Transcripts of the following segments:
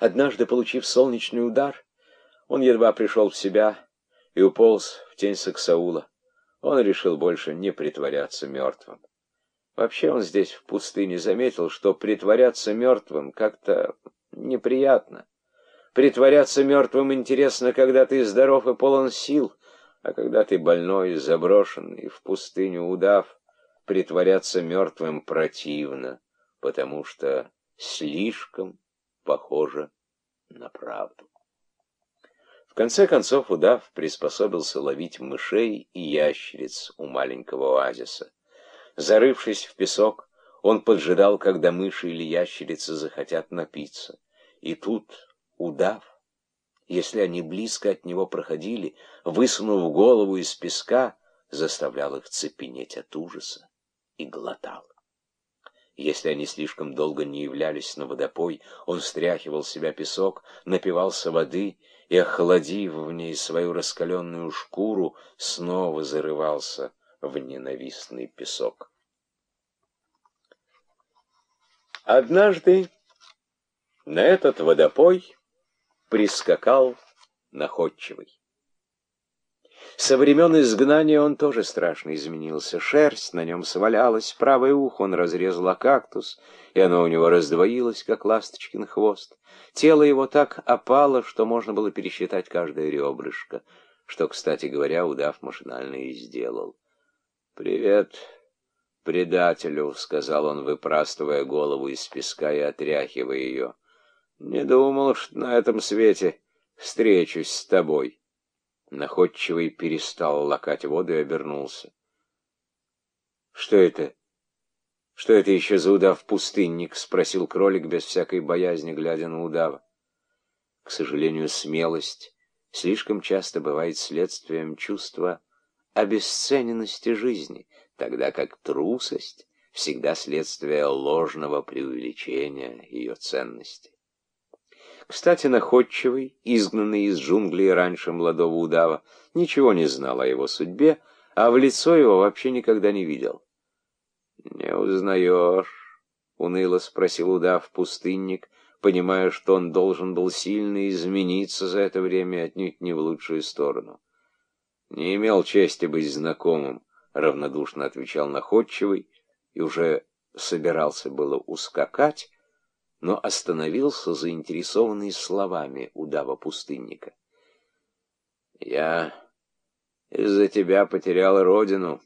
Однажды, получив солнечный удар, он едва пришел в себя и уполз в тень Саксаула. Он решил больше не притворяться мертвым. Вообще он здесь, в пустыне, заметил, что притворяться мертвым как-то неприятно. Притворяться мертвым интересно, когда ты здоров и полон сил, а когда ты больной, заброшенный, в пустыню удав, притворяться мертвым противно, потому что слишком похоже на правду. В конце концов удав приспособился ловить мышей и ящериц у маленького оазиса. Зарывшись в песок, он поджидал, когда мыши или ящерицы захотят напиться. И тут удав, если они близко от него проходили, высунув голову из песка, заставлял их цепенеть от ужаса и глотал. Если они слишком долго не являлись на водопой, он стряхивал с себя песок, напивался воды и, охладив в ней свою раскаленную шкуру, снова зарывался в ненавистный песок. Однажды на этот водопой прискакал находчивый. Со времен изгнания он тоже страшно изменился. Шерсть на нем свалялась, правое ухо он разрезал о кактус, и оно у него раздвоилось, как ласточкин хвост. Тело его так опало, что можно было пересчитать каждое ребрышко, что, кстати говоря, удав машинально и сделал. «Привет, предателю», — сказал он, выпрастывая голову из песка и отряхивая ее. «Не думал, что на этом свете встречусь с тобой». Находчивый перестал лакать воду и обернулся. «Что это? Что это еще за удав-пустынник?» — спросил кролик без всякой боязни, глядя на удава. К сожалению, смелость слишком часто бывает следствием чувства обесцененности жизни, тогда как трусость всегда следствие ложного преувеличения ее ценности. Кстати, находчивый, изгнанный из джунглей раньше молодого удава, ничего не знал о его судьбе, а в лицо его вообще никогда не видел. «Не узнаешь?» — уныло спросил удав-пустынник, понимая, что он должен был сильно измениться за это время отнюдь не в лучшую сторону. «Не имел чести быть знакомым», — равнодушно отвечал находчивый, и уже собирался было ускакать, но остановился, заинтересованный словами удава-пустынника. «Я из-за тебя потерял родину,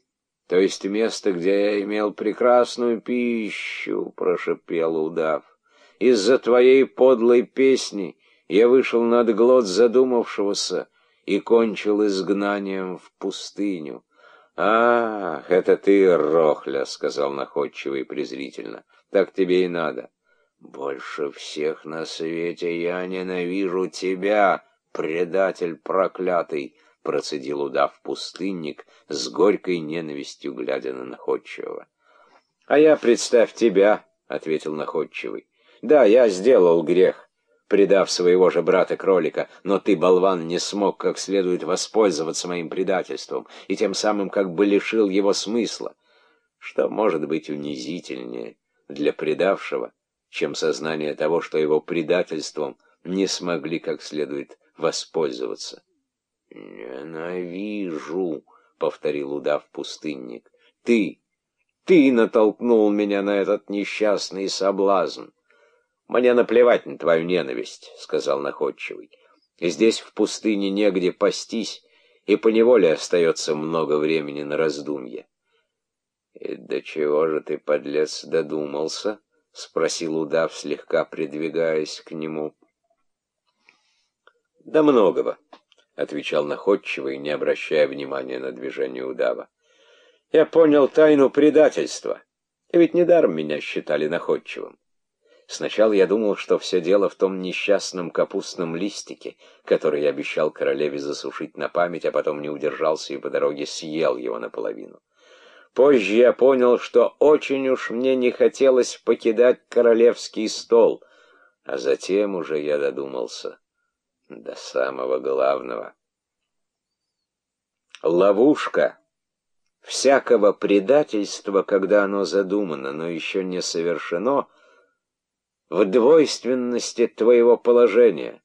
то есть место, где я имел прекрасную пищу», — прошепел удав. «Из-за твоей подлой песни я вышел над глот задумавшегося и кончил изгнанием в пустыню». «Ах, это ты, Рохля», — сказал находчивый презрительно. «Так тебе и надо». «Больше всех на свете я ненавижу тебя, предатель проклятый!» — процедил удав-пустынник с горькой ненавистью, глядя на находчивого. «А я, представь тебя!» — ответил находчивый. «Да, я сделал грех, предав своего же брата-кролика, но ты, болван, не смог как следует воспользоваться моим предательством и тем самым как бы лишил его смысла. Что может быть унизительнее для предавшего?» Чем сознание того, что его предательством не смогли как следует воспользоваться. «Ненавижу», — повторил удав-пустынник. «Ты, ты натолкнул меня на этот несчастный соблазн». «Мне наплевать на твою ненависть», — сказал находчивый. «Здесь в пустыне негде пастись, и поневоле остается много времени на раздумье». «И до чего же ты, подлец, додумался?» — спросил удав, слегка придвигаясь к нему. «Да многого», — отвечал находчивый, не обращая внимания на движение удава. «Я понял тайну предательства, и ведь недаром меня считали находчивым. Сначала я думал, что все дело в том несчастном капустном листике, который я обещал королеве засушить на память, а потом не удержался и по дороге съел его наполовину. Позже я понял, что очень уж мне не хотелось покидать королевский стол, а затем уже я додумался до самого главного. Ловушка всякого предательства, когда оно задумано, но еще не совершено, в двойственности твоего положения.